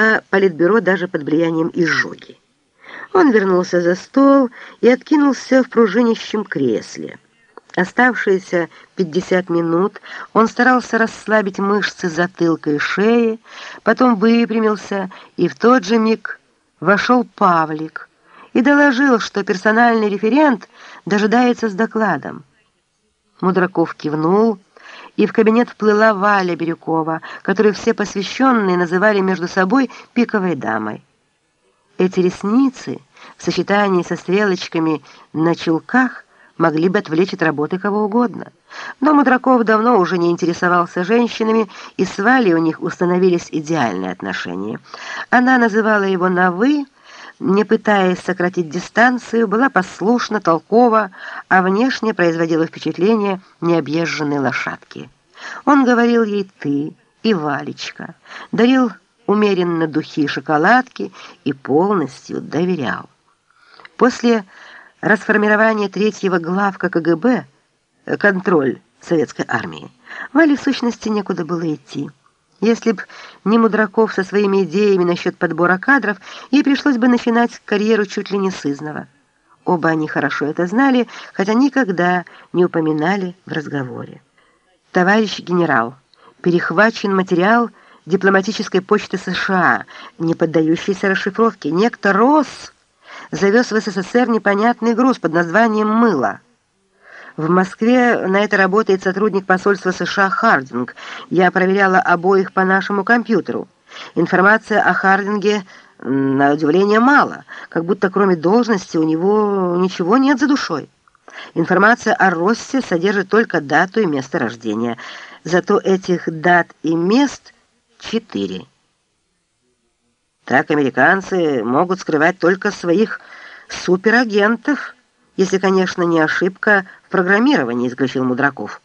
по политбюро даже под влиянием изжоги. Он вернулся за стол и откинулся в пружинищем кресле. Оставшиеся 50 минут он старался расслабить мышцы затылка и шеи, потом выпрямился, и в тот же миг вошел Павлик и доложил, что персональный референт дожидается с докладом. Мудраков кивнул, и в кабинет вплыла Валя Бирюкова, которую все посвященные называли между собой пиковой дамой. Эти ресницы в сочетании со стрелочками на чулках могли бы отвлечь от работы кого угодно. Но Мудраков давно уже не интересовался женщинами, и с Валей у них установились идеальные отношения. Она называла его на «вы», не пытаясь сократить дистанцию, была послушна, толкова, а внешне производила впечатление необъезженной лошадки. Он говорил ей «ты» и «Валечка», дарил умеренно духи и шоколадки и полностью доверял. После расформирования третьего главка КГБ, контроль советской армии, Вале в сущности некуда было идти. Если б не Мудраков со своими идеями насчет подбора кадров, ей пришлось бы начинать карьеру чуть ли не сызного. Оба они хорошо это знали, хотя никогда не упоминали в разговоре. «Товарищ генерал, перехвачен материал дипломатической почты США, не поддающийся расшифровке. Некто Росс завез в СССР непонятный груз под названием «мыло». В Москве на это работает сотрудник посольства США Хардинг. Я проверяла обоих по нашему компьютеру. Информация о Хардинге, на удивление, мало, как будто кроме должности у него ничего нет за душой. Информация о Россе содержит только дату и место рождения. Зато этих дат и мест – четыре. Так американцы могут скрывать только своих суперагентов, если, конечно, не ошибка программировании, исключил Мудраков.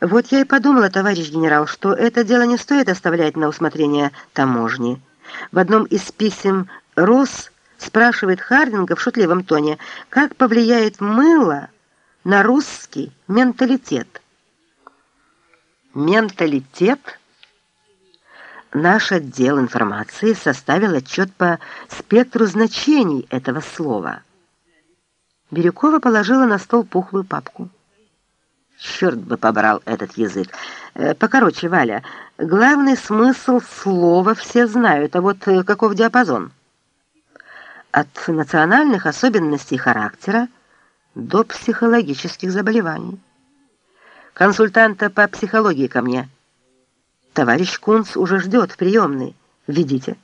Вот я и подумала, товарищ генерал, что это дело не стоит оставлять на усмотрение таможни. В одном из писем Росс спрашивает Хардинга в шутливом тоне, как повлияет мыло на русский менталитет. Менталитет – Наш отдел информации составил отчет по спектру значений этого слова. Бирюкова положила на стол пухлую папку. Черт бы побрал этот язык. Э, покороче, Валя, главный смысл слова все знают, а вот э, каков диапазон? От национальных особенностей характера до психологических заболеваний. Консультанта по психологии ко мне – Товарищ Кунц уже ждет в приемной. Ведите.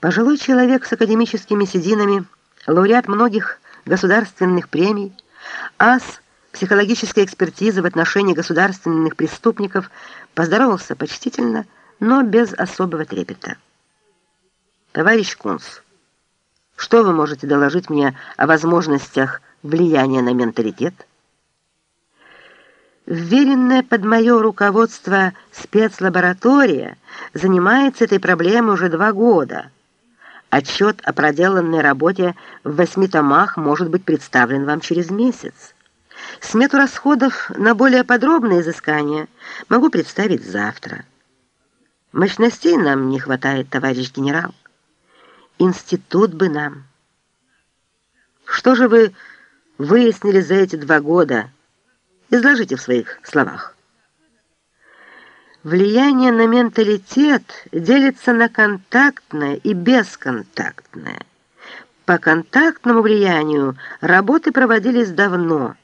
Пожилой человек с академическими сединами, лауреат многих государственных премий, ас психологической экспертизы в отношении государственных преступников, поздоровался почтительно, но без особого трепета. Товарищ Кунц, что вы можете доложить мне о возможностях влияния на менталитет? Вверенная под мое руководство спецлаборатория занимается этой проблемой уже два года. Отчет о проделанной работе в восьми томах может быть представлен вам через месяц. Смету расходов на более подробные изыскания могу представить завтра. Мощностей нам не хватает, товарищ генерал. Институт бы нам. Что же вы выяснили за эти два года, Изложите в своих словах. Влияние на менталитет делится на контактное и бесконтактное. По контактному влиянию работы проводились давно.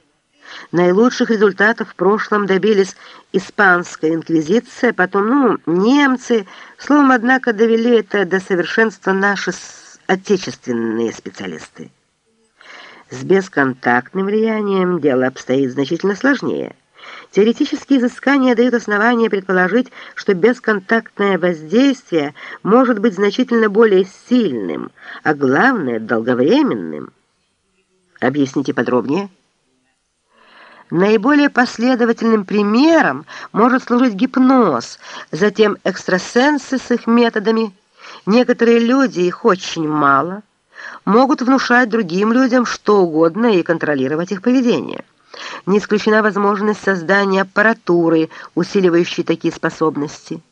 Наилучших результатов в прошлом добились испанская инквизиция, потом, ну, немцы. Словом, однако, довели это до совершенства наши отечественные специалисты. С бесконтактным влиянием дело обстоит значительно сложнее. Теоретические изыскания дают основания предположить, что бесконтактное воздействие может быть значительно более сильным, а главное – долговременным. Объясните подробнее. Наиболее последовательным примером может служить гипноз, затем экстрасенсы с их методами. Некоторые люди, их очень мало – могут внушать другим людям что угодно и контролировать их поведение. Не исключена возможность создания аппаратуры, усиливающей такие способности –